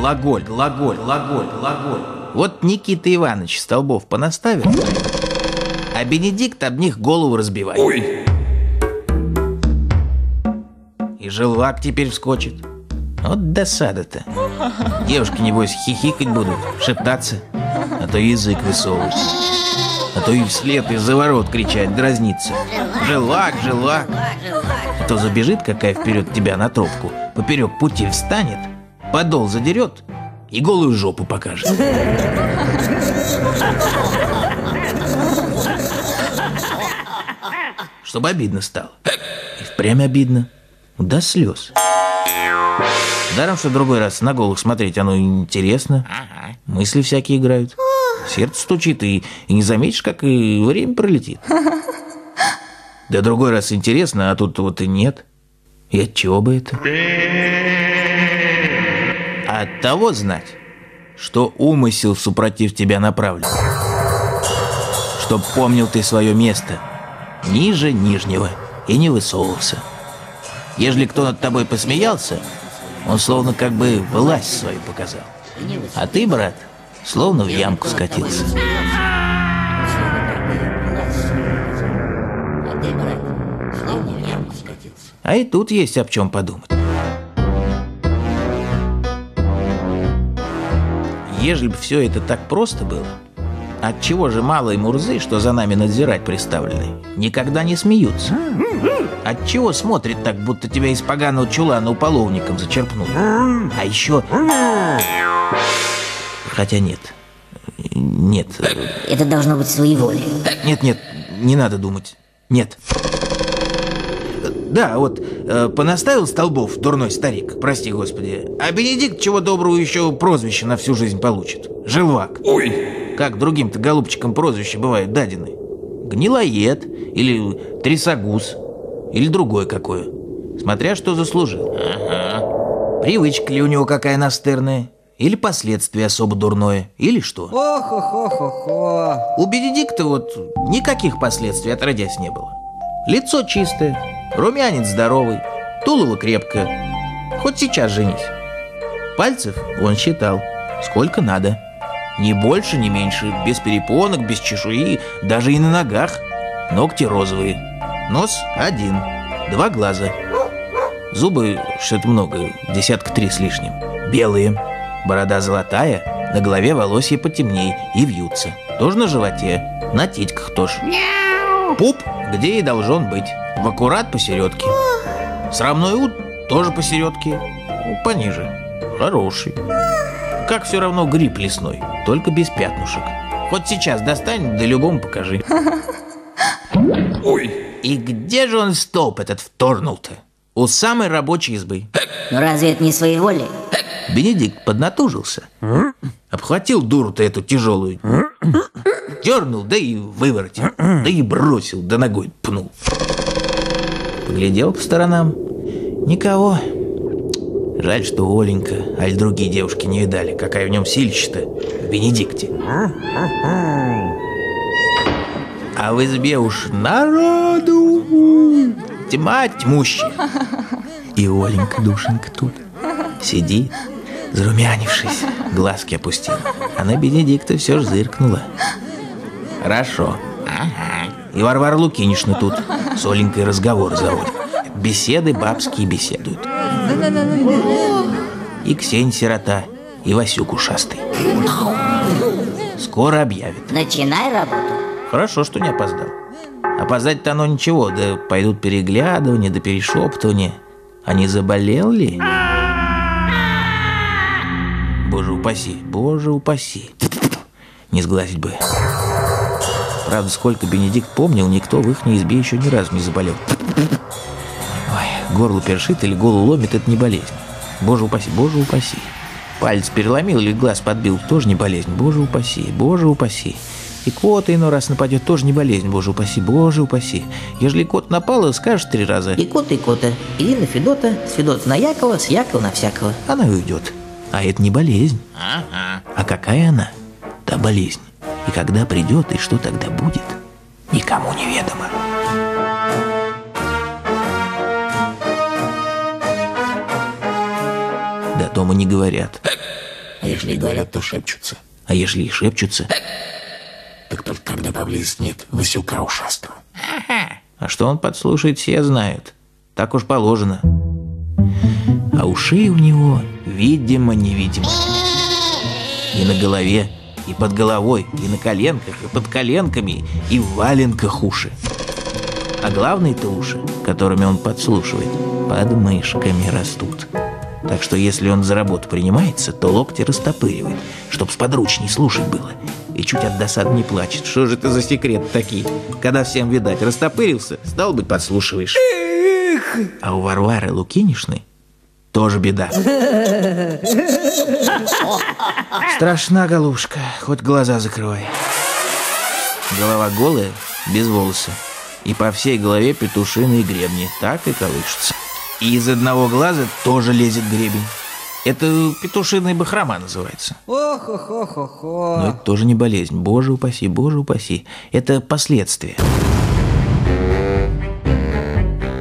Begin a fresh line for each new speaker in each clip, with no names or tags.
глаголь, глаголь, глаголь, глаголь. Вот Никита Иванович Столбов понаставил, а Бенедикт об них голову разбивает.
Ой,
И желвак теперь вскочит. Вот досада-то. Девушки, небось, хихикать будут, шептаться, а то язык высовывать. А то и вслед из-за ворот кричать, дразниться. Желвак, желвак. А то забежит какая вперед тебя на тропку, поперек пути встанет, подол задерет и голую жопу покажет. Чтобы обидно стало. И впрямь обидно. До слез. Даром, что другой раз на голых смотреть оно интересно. Мысли всякие играют. Сердце стучит, и, и не заметишь, как и время пролетит. Да другой раз интересно, а тут вот и нет. И от чего бы это? А от того знать, что умысел супротив тебя направлен. Чтоб помнил ты свое место, ниже нижнего, и не высовывался. Ежели кто над тобой посмеялся, он словно как бы власть свою показал. А ты, брат, словно в ямку скатился. А и тут есть об чем подумать. Ежели бы все это так просто было, отчего же малые мурзы, что за нами надзирать приставлены, никогда не смеются? Отчего смотрит так, будто тебя из поганого чулана уполовником зачерпнул? А еще... Хотя нет. Нет.
Это должно быть своеволие.
Нет, нет, не надо думать. Нет. Да, вот, э, понаставил столбов дурной старик, прости господи. А Бенедикт, чего доброго, еще прозвище на всю жизнь получит. Желвак.
ой,
Как другим-то голубчикам прозвища бывают дадены? Гнилоед или трясогуз или другое какое. Смотря что заслужил. Привычка ли у него какая настырная? Или последствие особо дурное? Или что?
Ох-ох-ох-ох.
У Бенедикта вот никаких последствий отродясь не было. Лицо чистое, румянец здоровый, тулово крепкое. Хоть сейчас женись. Пальцев он считал, сколько надо. Ни больше, ни меньше, без перепонок, без чешуи, даже и на ногах. Ногти розовые. Нос один, два глаза. Зубы, что-то много, десятка три с лишним. Белые. Борода золотая, на голове волосья потемней и вьются. Тоже на животе, на титьках тоже. Пуп, где и должен быть. В аккурат посередке. Срамной ут тоже посередке. Ну, Пониже. Хороший. Как все равно гриб лесной, только без пятнушек. Хоть сейчас достань, да любому покажи.
ой,
И где же он столб этот вторнул-то? У самой рабочей избы.
Но разве это не своеволие?
Бенедикт поднатужился. Обхватил дуру-то эту тяжелую. Дернул, да и выворотил. Да и бросил, да ногой пнул. Поглядел по сторонам. Никого. Жаль, что Оленька, аль другие девушки не видали, какая в нем силища-то в Бенедикте. А в избе уж народу тьма тьмущая. И Оленька, душенька тут сидит, зарумянившись, глазки опустила. А на Бенедикта все ж зыркнула. Хорошо. Ага. И Варвара Лукинишна тут с Оленькой разговор заводит. Беседы бабские беседуют. И Ксень сирота, и Васюк ушастый. Скоро объявят.
Начинай работу.
Хорошо, что не опоздал. Опоздать-то оно ничего, да пойдут переглядывания, да перешептывания. А не заболел ли? Боже упаси, боже упаси. Не сглазить бы. Правда, сколько Бенедикт помнил, никто в их избе еще ни разу не заболел. Ой, горло першит или голову ломит, это не болезнь. Боже упаси, боже упаси. Палец переломил или глаз подбил, тоже не болезнь. Боже упаси, боже упаси. И кот иной раз нападет, тоже не болезнь. Боже упаси, боже упаси. Ежели кот напал, скажешь три раза,
И кота, и кота. Иди на Федота, с Федота на Якова, с Якова на всякого.
она и уйдет. А это не болезнь. А какая она? Та болезнь. И когда придет, и что тогда будет, никому не ведомо. До дома не говорят.
А если говорят, то шепчутся.
А ежели и шепчутся?
Так только когда поблизости нет Васюка ушастого.
А что он подслушает, все знают. Так уж положено. А ушей у него, видимо-невидимо. И на голове, и под головой, и на коленках, и под коленками, и в валенках уши. А главные-то уши, которыми он подслушивает, под мышками растут. Так что если он за работу принимается, то локти растопыривает, чтоб сподручней слушать было. И чуть от досады не плачет. Что же это за секрет такие? Когда всем видать, растопырился, стал быть, подслушиваешь. А у Варвары Лукинишны тоже беда. Страшна, голубушка, хоть глаза закрывай. Голова голая, без волоса. И по всей голове петушиные гребни, так и колышутся. И из одного глаза тоже лезет гребень. Это петушиная бахрома называется.
Ох-ох-ох-ох.
Но это тоже не болезнь. Боже упаси, боже упаси. Это последствия.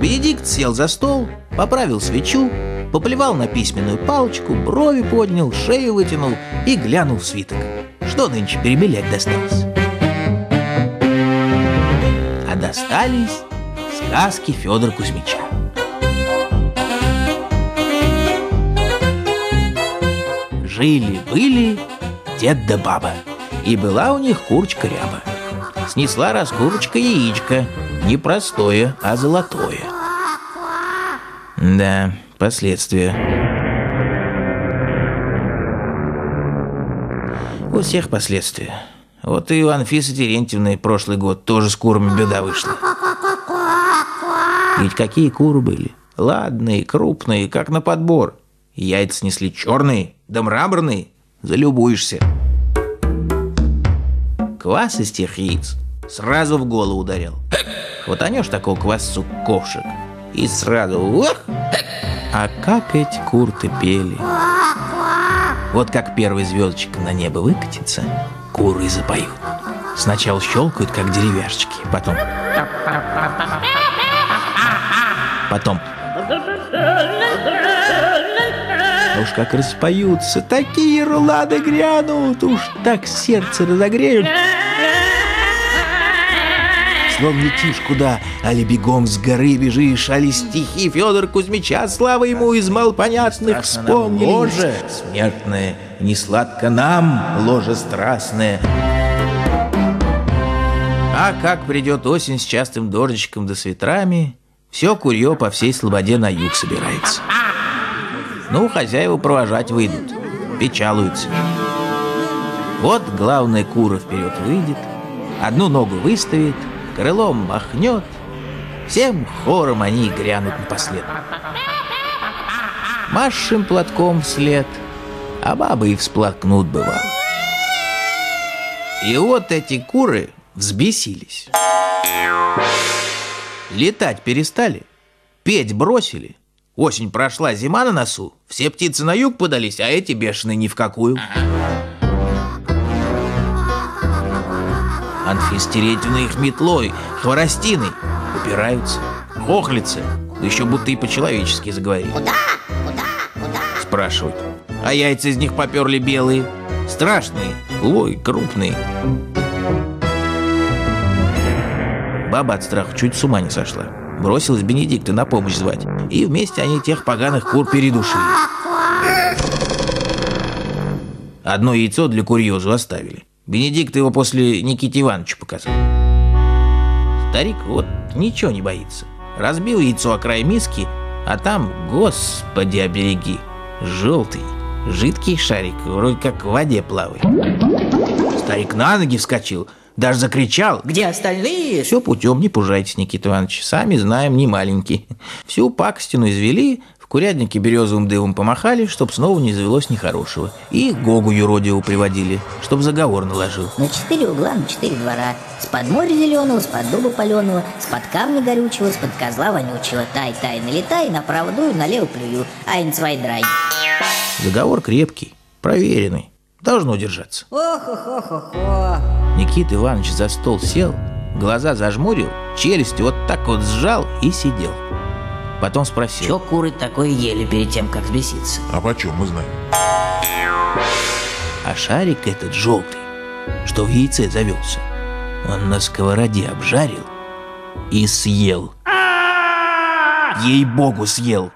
Бенедикт сел за стол, поправил свечу, поплевал на письменную палочку, брови поднял, шею вытянул и глянул в свиток. Что нынче перебелять досталось? А достались сказки Федора Кузьмича. Жили-были дед да баба, и была у них курочка ряба. Снесла раз курочка яичко, не простое, а золотое. Да, последствия. У всех последствия. Вот и у Анфисы Терентьевны прошлый год тоже с курами беда вышла. Ведь какие куры были? Ладные, крупные, как на подбор. Яйца снесли черные, да мраморные. Залюбуешься. Квас из тех яиц сразу в голову ударил. Хватанешь такого квасцу ковшик и сразу ух! А как эти курты пели. Вот как первый звездочка на небо выкатится, куры запоют. Сначала щелкают, как деревяшечки, потом... Потом... Уж как распоются, такие рулады грянут, уж так сердце разогреют. Словно летишь куда, али бегом с горы бежишь, али стихи Федор Кузьмича, слава ему из малопонятных вспомнили. Ложе смертное, не сладко нам, ложе страстное. А как придет осень с частым дождичком да с ветрами, все курье по всей слободе на юг собирается. Ну, хозяева провожать выйдут, печалуются. Вот главная кура вперед выйдет, одну ногу выставит, крылом махнет, всем хором они грянут напоследок. Машем платком вслед, а бабы и всплакнут бывало. И вот эти куры взбесились. Летать перестали, петь бросили. Осень прошла, зима на носу, все птицы на юг подались, а эти бешеные ни в какую. Анфис Терентьевна их метлой, хворостиной упираются, хохлятся, да еще будто и по-человечески заговорили.
Куда? Куда? Куда?
Спрашивают. А яйца из них поперли белые, страшные, ой, крупные. Баба от страха чуть с ума не сошла. Бросилась Бенедикта на помощь звать. И вместе они тех поганых кур передушили. Одно яйцо для курьезу оставили. Бенедикт его после Никите Ивановича показал. Старик вот ничего не боится. Разбил яйцо о край миски, а там, господи, обереги, желтый, жидкий шарик, вроде как в воде плавает. Старик на ноги вскочил, даже закричал.
Где остальные?
Все путем, не пужайтесь, Никита Иванович, сами знаем, не маленький. Всю пакостину извели, в курятнике березовым дымом помахали, чтоб снова не завелось нехорошего. И Гогу юродиву приводили, чтоб заговор наложил.
На четыре угла, на четыре двора. С-под моря зеленого, с-под дуба паленого, с-под камня горючего, с-под козла вонючего. Тай-тай, налетай, направо дую, налево плюю. Айн свай драй.
Заговор крепкий, проверенный, должно держаться.
Ох-ох-ох-ох.
Никита Иванович за стол сел, глаза зажмурил, челюсть вот так вот сжал и сидел. Потом спросил.
Чё куры такое ели перед тем, как взбеситься?
А почем мы знаем?
А шарик этот желтый, что в яйце завелся, он на сковороде обжарил и съел. Ей-богу, съел.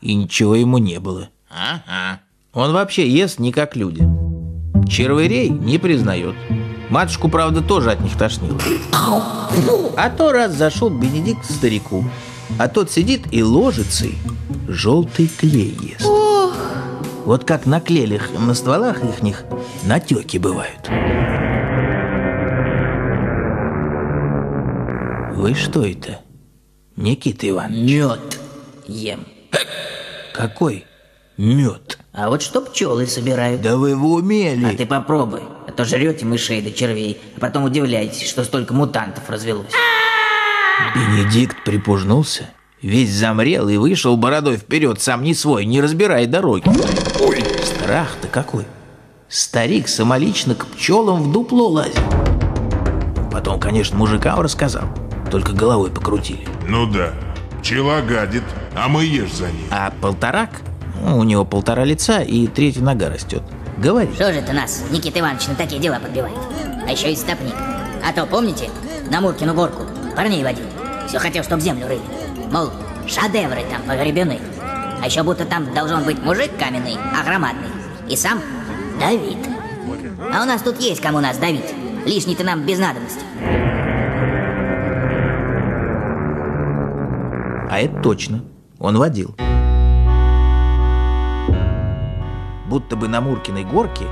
И ничего ему не было.
Ага.
Он вообще ест не как люди. Червырей не признает. Матушку, правда, тоже от них тошнило. А то раз зашел Бенедикт к старику, а тот сидит и ложицей желтый клей ест. Вот как на клелях на стволах ихних натеки бывают. Вы что это, Никита Иванович?
Мед ем.
Какой мед?
А вот что пчелы собирают.
Да вы в уме ли?
А ты попробуй. А то жрете мышей да червей, а потом удивляетесь, что столько мутантов развелось.
Бенедикт припужнулся, весь замрел и вышел бородой вперед, сам не свой, не разбирая дороги. Ой, страх-то какой. Старик самолично к пчелам в дупло лазил. Потом, конечно, мужикам рассказал, только головой покрутили.
Ну да. Пчела гадит, а мы ешь за ней.
А полторак, ну, у него полтора лица и третья нога растет. Говорит,
Что же ты нас, Никита Иванович, на такие дела подбивает? А еще и стопник. А то, помните, на Муркину горку парней водил. Все хотел, чтоб землю рыли. Мол, шедевры там погребены. А еще будто там должен быть мужик каменный, а громадный. И сам Давид. А у нас тут есть кому нас давить. Лишний-то нам без надобности.
а это точно, он водил. Будто бы на Муркиной горке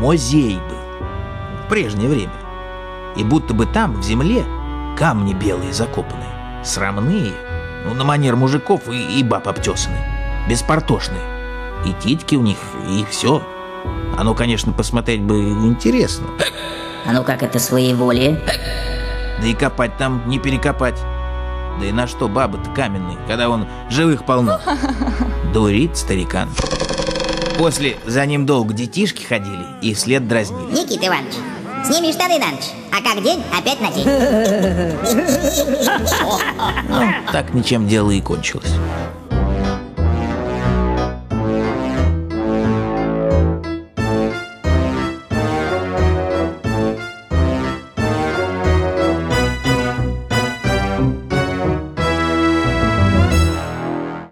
музей был в прежнее время. И будто бы там, в земле, камни белые закопанные, срамные, ну, на манер мужиков и, и баб обтесанные, беспортошные. И титьки у них, и все. Оно, конечно, посмотреть бы интересно.
А ну как это своеволие?
Да и копать там не перекопать. Да и на что баба-то каменный, когда он живых полно? Дурит старикан. После за ним долго детишки ходили и след дразнили.
Никита Иванович, сними штаны на ночь, а как день, опять на день.
Так ничем дело и кончилось.